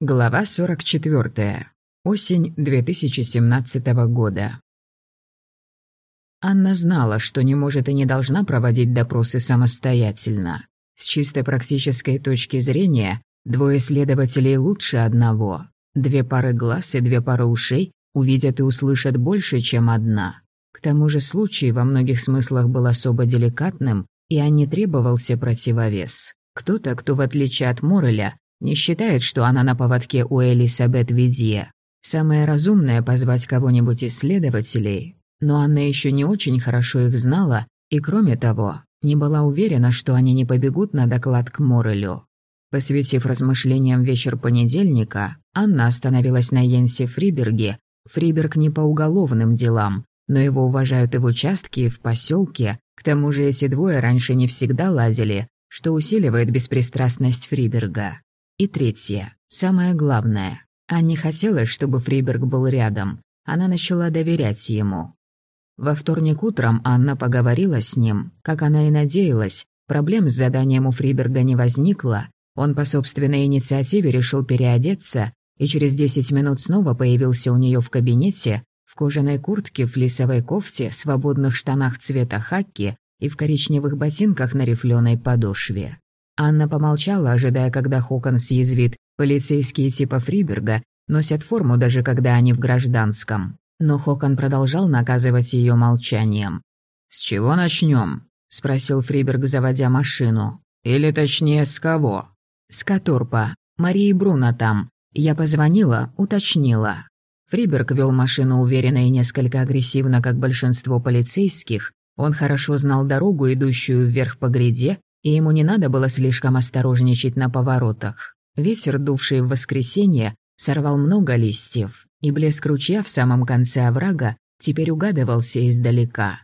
Глава 44. Осень 2017 года. Анна знала, что не может и не должна проводить допросы самостоятельно. С чисто практической точки зрения, двое следователей лучше одного. Две пары глаз и две пары ушей увидят и услышат больше, чем одна. К тому же случай во многих смыслах был особо деликатным, и Анне требовался противовес. Кто-то, кто, в отличие от Мореля, не считает, что она на поводке у Элисабет Видье. Самое разумное – позвать кого-нибудь из следователей. Но Анна еще не очень хорошо их знала, и кроме того, не была уверена, что они не побегут на доклад к Морелю. Посвятив размышлениям вечер понедельника, Анна остановилась на Йенсе Фриберге. Фриберг не по уголовным делам, но его уважают и в участке, и в поселке. К тому же эти двое раньше не всегда лазили, что усиливает беспристрастность Фриберга. И третье, самое главное. Анне хотелось, чтобы Фриберг был рядом. Она начала доверять ему. Во вторник утром Анна поговорила с ним, как она и надеялась. Проблем с заданием у Фриберга не возникло. Он по собственной инициативе решил переодеться и через 10 минут снова появился у нее в кабинете в кожаной куртке, флисовой кофте, свободных штанах цвета хаки и в коричневых ботинках на рифленой подошве. Анна помолчала, ожидая, когда Хокон съязвит. Полицейские типа Фриберга носят форму, даже когда они в гражданском. Но Хокон продолжал наказывать ее молчанием. «С чего начнем? спросил Фриберг, заводя машину. «Или точнее, с кого?» «С Каторпа. Марии Бруно там. Я позвонила, уточнила». Фриберг вел машину уверенно и несколько агрессивно, как большинство полицейских. Он хорошо знал дорогу, идущую вверх по гряде, и ему не надо было слишком осторожничать на поворотах. Ветер, дувший в воскресенье, сорвал много листьев, и блеск ручья в самом конце оврага теперь угадывался издалека.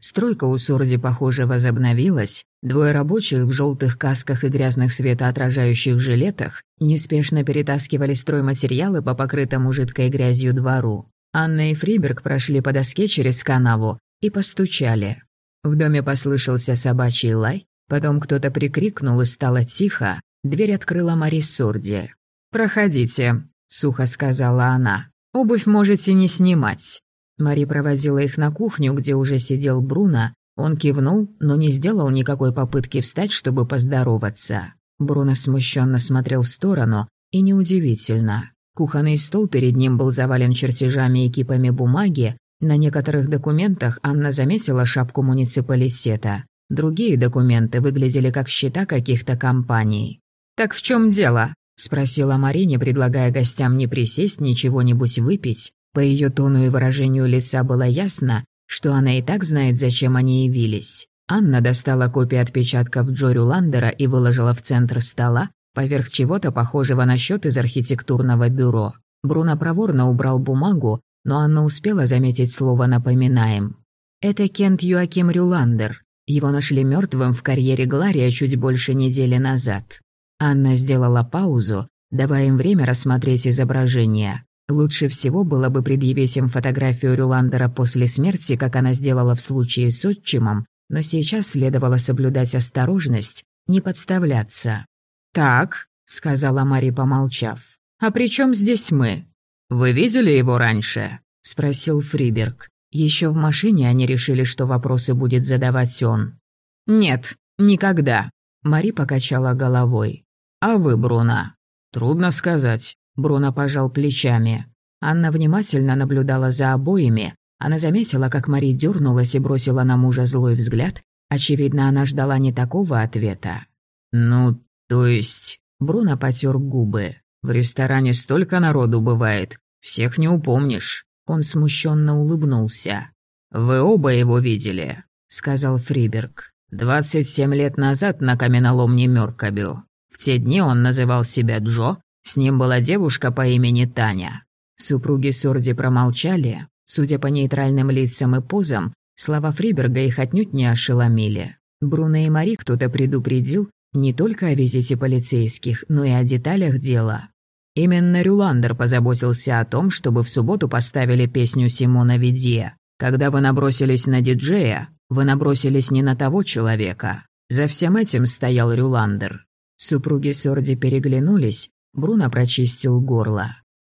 Стройка у Сурди, похоже, возобновилась. Двое рабочих в желтых касках и грязных светоотражающих жилетах неспешно перетаскивали стройматериалы по покрытому жидкой грязью двору. Анна и Фриберг прошли по доске через канаву и постучали. В доме послышался собачий лай, Потом кто-то прикрикнул и стало тихо. Дверь открыла Мари Сорди. «Проходите», — сухо сказала она. «Обувь можете не снимать». Мари проводила их на кухню, где уже сидел Бруно. Он кивнул, но не сделал никакой попытки встать, чтобы поздороваться. Бруно смущенно смотрел в сторону, и неудивительно. Кухонный стол перед ним был завален чертежами и кипами бумаги. На некоторых документах Анна заметила шапку муниципалитета. Другие документы выглядели как счета каких-то компаний. «Так в чем дело?» – спросила Марине, предлагая гостям не присесть, ничего-нибудь выпить. По ее тону и выражению лица было ясно, что она и так знает, зачем они явились. Анна достала копии отпечатков Джорю Ландера и выложила в центр стола, поверх чего-то похожего на счет из архитектурного бюро. Бруно проворно убрал бумагу, но Анна успела заметить слово «напоминаем». Это Кент Юаким Рюландер, его нашли мертвым в карьере Глария чуть больше недели назад. Анна сделала паузу, давая им время рассмотреть изображение. Лучше всего было бы предъявить им фотографию Рюландера после смерти, как она сделала в случае с отчимом, но сейчас следовало соблюдать осторожность, не подставляться. «Так», — сказала Мари, помолчав, — «а при чем здесь мы?» «Вы видели его раньше?» — спросил Фриберг. Еще в машине они решили, что вопросы будет задавать он. «Нет, никогда», — Мари покачала головой. «А вы, Бруно?» «Трудно сказать», — Бруно пожал плечами. Анна внимательно наблюдала за обоими. Она заметила, как Мари дернулась и бросила на мужа злой взгляд. Очевидно, она ждала не такого ответа. «Ну, то есть...» Бруно потер губы. «В ресторане столько народу бывает. Всех не упомнишь». Он смущенно улыбнулся. «Вы оба его видели», — сказал Фриберг. «Двадцать семь лет назад на каменоломне Мёркабю. В те дни он называл себя Джо, с ним была девушка по имени Таня». Супруги Сорди промолчали. Судя по нейтральным лицам и позам, слова Фриберга их отнюдь не ошеломили. Бруно и Мари кто-то предупредил не только о визите полицейских, но и о деталях дела. Именно Рюландер позаботился о том, чтобы в субботу поставили песню Симона Видье. Когда вы набросились на диджея, вы набросились не на того человека. За всем этим стоял Рюландер. Супруги Сорди переглянулись. Бруно прочистил горло.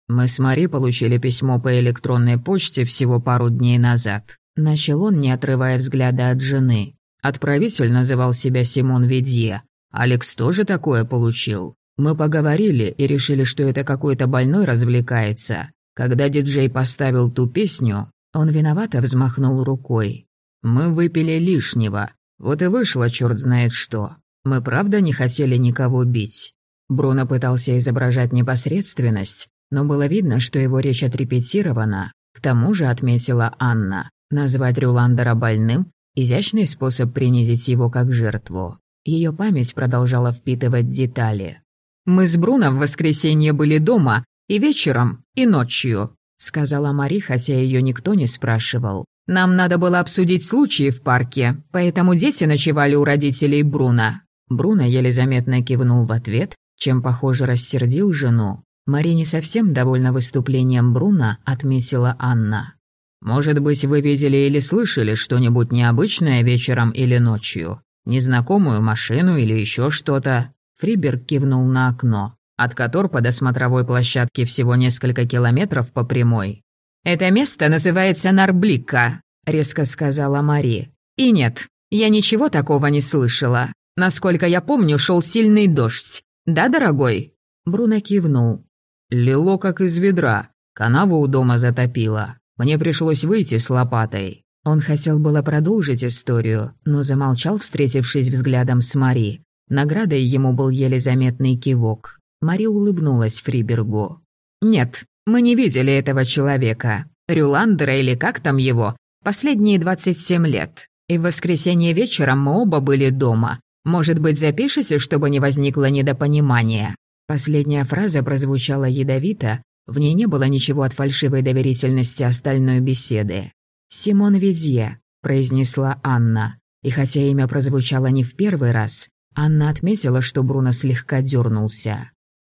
«Мы с Мари получили письмо по электронной почте всего пару дней назад». Начал он, не отрывая взгляда от жены. Отправитель называл себя Симон Ведье. Алекс тоже такое получил. Мы поговорили и решили, что это какой-то больной развлекается. Когда диджей поставил ту песню, он виновато взмахнул рукой. Мы выпили лишнего. Вот и вышло черт знает что. Мы правда не хотели никого бить. Бруно пытался изображать непосредственность, но было видно, что его речь отрепетирована. К тому же, отметила Анна, назвать Рюландера больным – изящный способ принизить его как жертву. Ее память продолжала впитывать детали. «Мы с Бруно в воскресенье были дома, и вечером, и ночью», – сказала Мари, хотя ее никто не спрашивал. «Нам надо было обсудить случаи в парке, поэтому дети ночевали у родителей Бруно». Бруно еле заметно кивнул в ответ, чем, похоже, рассердил жену. Мари не совсем довольна выступлением Бруно, отметила Анна. «Может быть, вы видели или слышали что-нибудь необычное вечером или ночью? Незнакомую машину или еще что-то?» Фриберг кивнул на окно. От Котор по досмотровой площадке всего несколько километров по прямой. «Это место называется Нарблика», — резко сказала Мари. «И нет, я ничего такого не слышала. Насколько я помню, шел сильный дождь. Да, дорогой?» Бруно кивнул. Лило как из ведра. Канаву у дома затопило. Мне пришлось выйти с лопатой. Он хотел было продолжить историю, но замолчал, встретившись взглядом с Мари. Наградой ему был еле заметный кивок. Мари улыбнулась Фрибергу. «Нет, мы не видели этого человека. Рюландера или как там его. Последние 27 лет. И в воскресенье вечером мы оба были дома. Может быть, запишете, чтобы не возникло недопонимания?» Последняя фраза прозвучала ядовито, в ней не было ничего от фальшивой доверительности остальной беседы. «Симон Ведье», — произнесла Анна. И хотя имя прозвучало не в первый раз, Анна отметила, что Бруно слегка дернулся.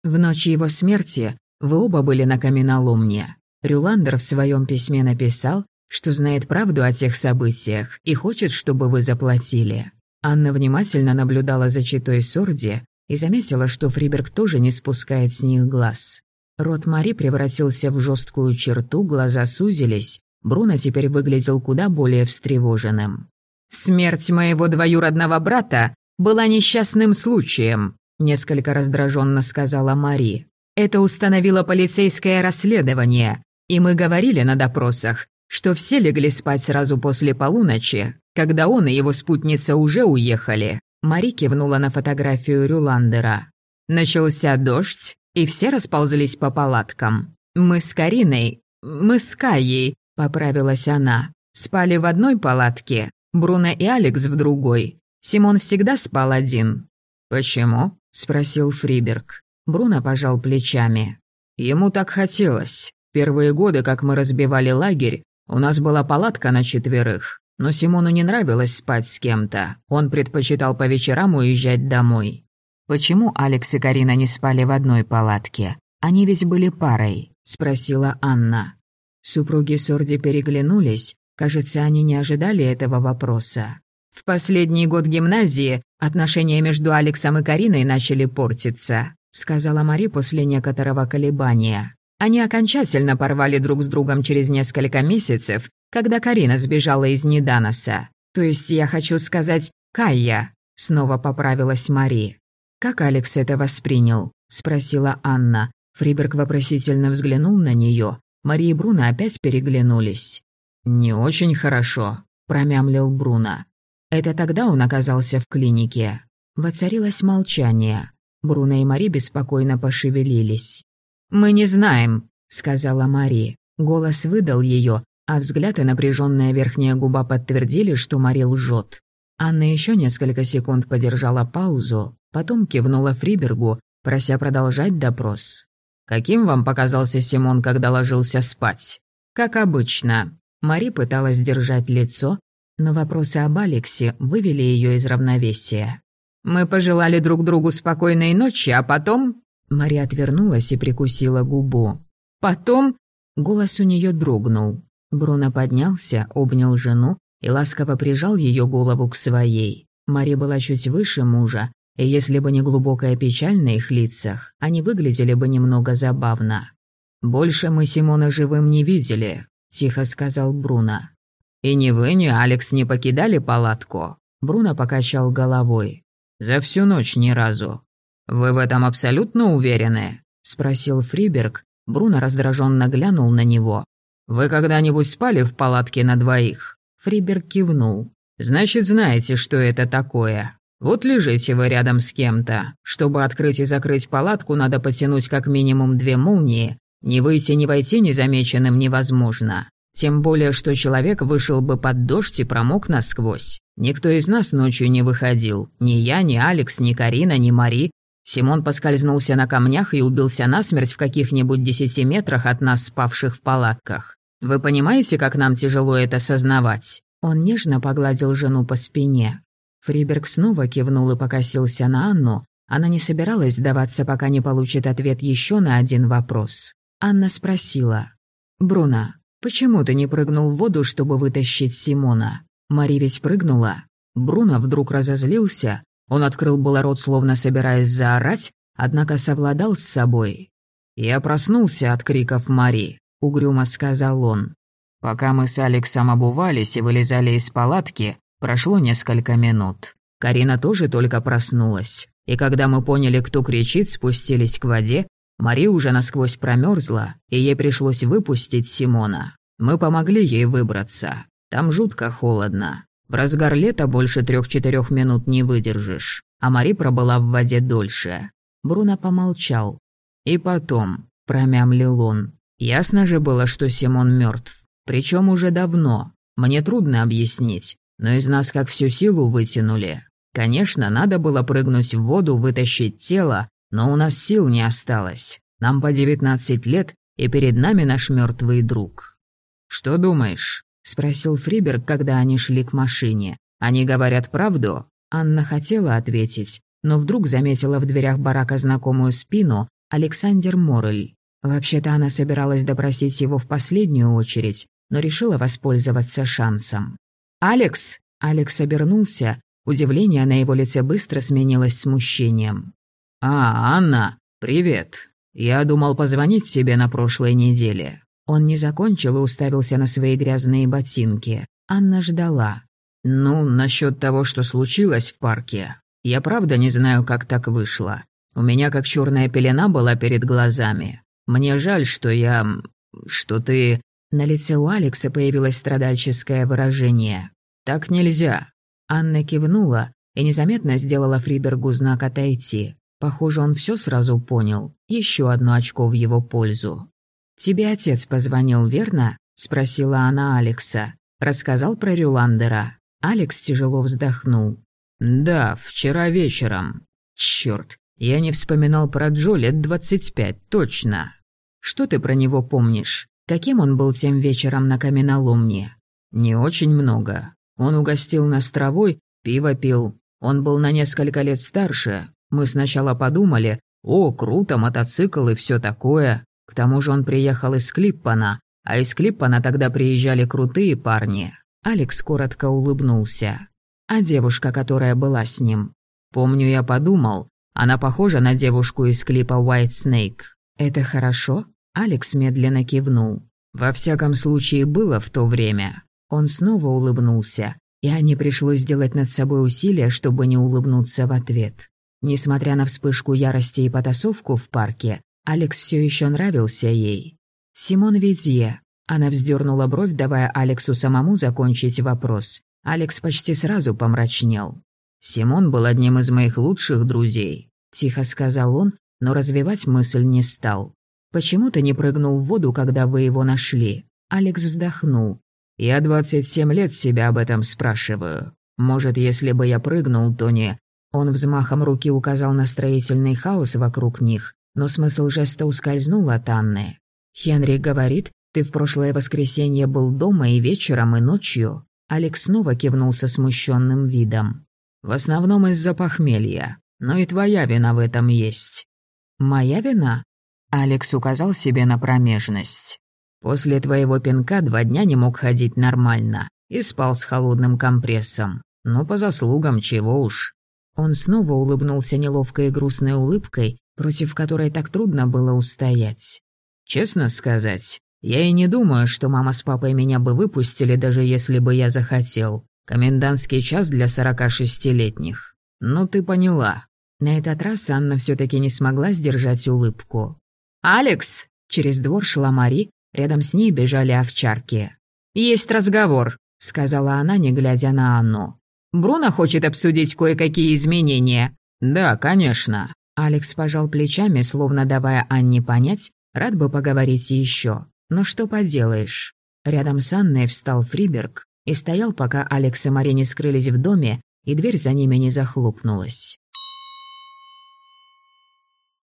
В ночь его смерти вы оба были на каменоломне. Рюландер в своем письме написал, что знает правду о тех событиях и хочет, чтобы вы заплатили. Анна внимательно наблюдала за читой Сорди, и заметила, что Фриберг тоже не спускает с них глаз. Рот Мари превратился в жесткую черту, глаза сузились. Бруно теперь выглядел куда более встревоженным. «Смерть моего двоюродного брата была несчастным случаем», несколько раздраженно сказала Мари. «Это установило полицейское расследование, и мы говорили на допросах, что все легли спать сразу после полуночи, когда он и его спутница уже уехали. Мари кивнула на фотографию Рюландера. Начался дождь, и все расползлись по палаткам. Мы с Кариной, мы с Каей, поправилась она, спали в одной палатке, Бруно и Алекс в другой. Симон всегда спал один. «Почему?» – спросил Фриберг. Бруно пожал плечами. Ему так хотелось. Первые годы, как мы разбивали лагерь, у нас была палатка на четверых. Но Симону не нравилось спать с кем-то. Он предпочитал по вечерам уезжать домой. «Почему Алекс и Карина не спали в одной палатке? Они ведь были парой», — спросила Анна. Супруги Сорди переглянулись. Кажется, они не ожидали этого вопроса. В последний год гимназии отношения между Алексом и Кариной начали портиться, сказала Мари после некоторого колебания. Они окончательно порвали друг с другом через несколько месяцев, когда Карина сбежала из Неданоса. То есть я хочу сказать Кайя, снова поправилась Мари. Как Алекс это воспринял? спросила Анна. Фриберг вопросительно взглянул на нее. Мари и Бруно опять переглянулись. «Не очень хорошо», – промямлил Бруно. Это тогда он оказался в клинике. Воцарилось молчание. Бруно и Мари беспокойно пошевелились. «Мы не знаем», – сказала Мари. Голос выдал ее, а взгляд и напряженная верхняя губа подтвердили, что Мари лжет. Анна еще несколько секунд подержала паузу, потом кивнула Фрибергу, прося продолжать допрос. «Каким вам показался Симон, когда ложился спать?» «Как обычно». Мари пыталась держать лицо, но вопросы об Алексе вывели ее из равновесия. «Мы пожелали друг другу спокойной ночи, а потом...» Мари отвернулась и прикусила губу. «Потом...» Голос у нее дрогнул. Бруно поднялся, обнял жену и ласково прижал ее голову к своей. Мари была чуть выше мужа, и если бы не глубокая печаль на их лицах, они выглядели бы немного забавно. «Больше мы Симона живым не видели», — тихо сказал Бруно. «И ни вы, ни Алекс не покидали палатку?» Бруно покачал головой. «За всю ночь ни разу. Вы в этом абсолютно уверены?» — спросил Фриберг. Бруно раздраженно глянул на него. «Вы когда-нибудь спали в палатке на двоих?» Фриберг кивнул. «Значит, знаете, что это такое. Вот лежите вы рядом с кем-то. Чтобы открыть и закрыть палатку, надо потянуть как минимум две молнии. Не выйти, не войти незамеченным невозможно. Тем более, что человек вышел бы под дождь и промок насквозь. Никто из нас ночью не выходил. Ни я, ни Алекс, ни Карина, ни Мари. Симон поскользнулся на камнях и убился насмерть в каких-нибудь десяти метрах от нас, спавших в палатках. Вы понимаете, как нам тяжело это сознавать?» Он нежно погладил жену по спине. Фриберг снова кивнул и покосился на Анну. Она не собиралась сдаваться, пока не получит ответ еще на один вопрос. Анна спросила. «Бруно, почему ты не прыгнул в воду, чтобы вытащить Симона? Мари ведь прыгнула». Бруно вдруг разозлился. Он открыл было рот, словно собираясь заорать, однако совладал с собой. «Я проснулся от криков Мари», — угрюмо сказал он. «Пока мы с Алексом обувались и вылезали из палатки, Прошло несколько минут. Карина тоже только проснулась. И когда мы поняли, кто кричит, спустились к воде, Мари уже насквозь промерзла, и ей пришлось выпустить Симона. Мы помогли ей выбраться. Там жутко холодно. В разгар лета больше трех-четырех минут не выдержишь, а Мари пробыла в воде дольше. Бруно помолчал. И потом, промямлил он, ясно же было, что Симон мертв. Причем уже давно. Мне трудно объяснить, но из нас как всю силу вытянули. Конечно, надо было прыгнуть в воду, вытащить тело, но у нас сил не осталось. Нам по девятнадцать лет, и перед нами наш мертвый друг. «Что думаешь?» — спросил Фриберг, когда они шли к машине. «Они говорят правду?» Анна хотела ответить, но вдруг заметила в дверях барака знакомую спину Александр Морель. Вообще-то она собиралась допросить его в последнюю очередь, но решила воспользоваться шансом. «Алекс!» Алекс обернулся. Удивление на его лице быстро сменилось смущением. «А, Анна, привет. Я думал позвонить тебе на прошлой неделе». Он не закончил и уставился на свои грязные ботинки. Анна ждала. «Ну, насчет того, что случилось в парке. Я правда не знаю, как так вышло. У меня как черная пелена была перед глазами. Мне жаль, что я... что ты...» На лице у Алекса появилось страдальческое выражение. «Так нельзя». Анна кивнула и незаметно сделала Фрибергу знак «отойти». Похоже, он все сразу понял. Еще одно очко в его пользу. «Тебе отец позвонил, верно?» – спросила она Алекса. Рассказал про Рюландера. Алекс тяжело вздохнул. «Да, вчера вечером. Черт, я не вспоминал про Джо лет двадцать пять, точно. Что ты про него помнишь? Каким он был тем вечером на каменоломне? Не очень много. Он угостил нас травой, пиво пил. Он был на несколько лет старше. Мы сначала подумали, о, круто, мотоцикл и все такое. К тому же он приехал из Клиппана, а из Клиппана тогда приезжали крутые парни. Алекс коротко улыбнулся. А девушка, которая была с ним? Помню, я подумал, она похожа на девушку из клипа White Snake. Это хорошо? Алекс медленно кивнул. «Во всяком случае, было в то время». Он снова улыбнулся, и Анне пришлось сделать над собой усилие, чтобы не улыбнуться в ответ. Несмотря на вспышку ярости и потасовку в парке, Алекс все еще нравился ей. «Симон Видье». Она вздернула бровь, давая Алексу самому закончить вопрос. Алекс почти сразу помрачнел. «Симон был одним из моих лучших друзей», – тихо сказал он, но развивать мысль не стал. «Почему ты не прыгнул в воду, когда вы его нашли?» Алекс вздохнул. «Я двадцать семь лет себя об этом спрашиваю. Может, если бы я прыгнул, то не...» Он взмахом руки указал на строительный хаос вокруг них, но смысл жеста ускользнул от Анны. «Хенри говорит, ты в прошлое воскресенье был дома и вечером, и ночью?» Алекс снова кивнул со смущенным видом. «В основном из-за похмелья, но и твоя вина в этом есть». «Моя вина?» Алекс указал себе на промежность. «После твоего пинка два дня не мог ходить нормально и спал с холодным компрессом. Но по заслугам чего уж». Он снова улыбнулся неловкой и грустной улыбкой, против которой так трудно было устоять. «Честно сказать, я и не думаю, что мама с папой меня бы выпустили, даже если бы я захотел. Комендантский час для сорока шестилетних. Ну, ты поняла». На этот раз Анна все таки не смогла сдержать улыбку. «Алекс!» Через двор шла Мари, рядом с ней бежали овчарки. «Есть разговор», — сказала она, не глядя на Анну. «Бруно хочет обсудить кое-какие изменения». «Да, конечно». Алекс пожал плечами, словно давая Анне понять, рад бы поговорить еще. Но что поделаешь. Рядом с Анной встал Фриберг и стоял, пока Алекс и Мари не скрылись в доме, и дверь за ними не захлопнулась.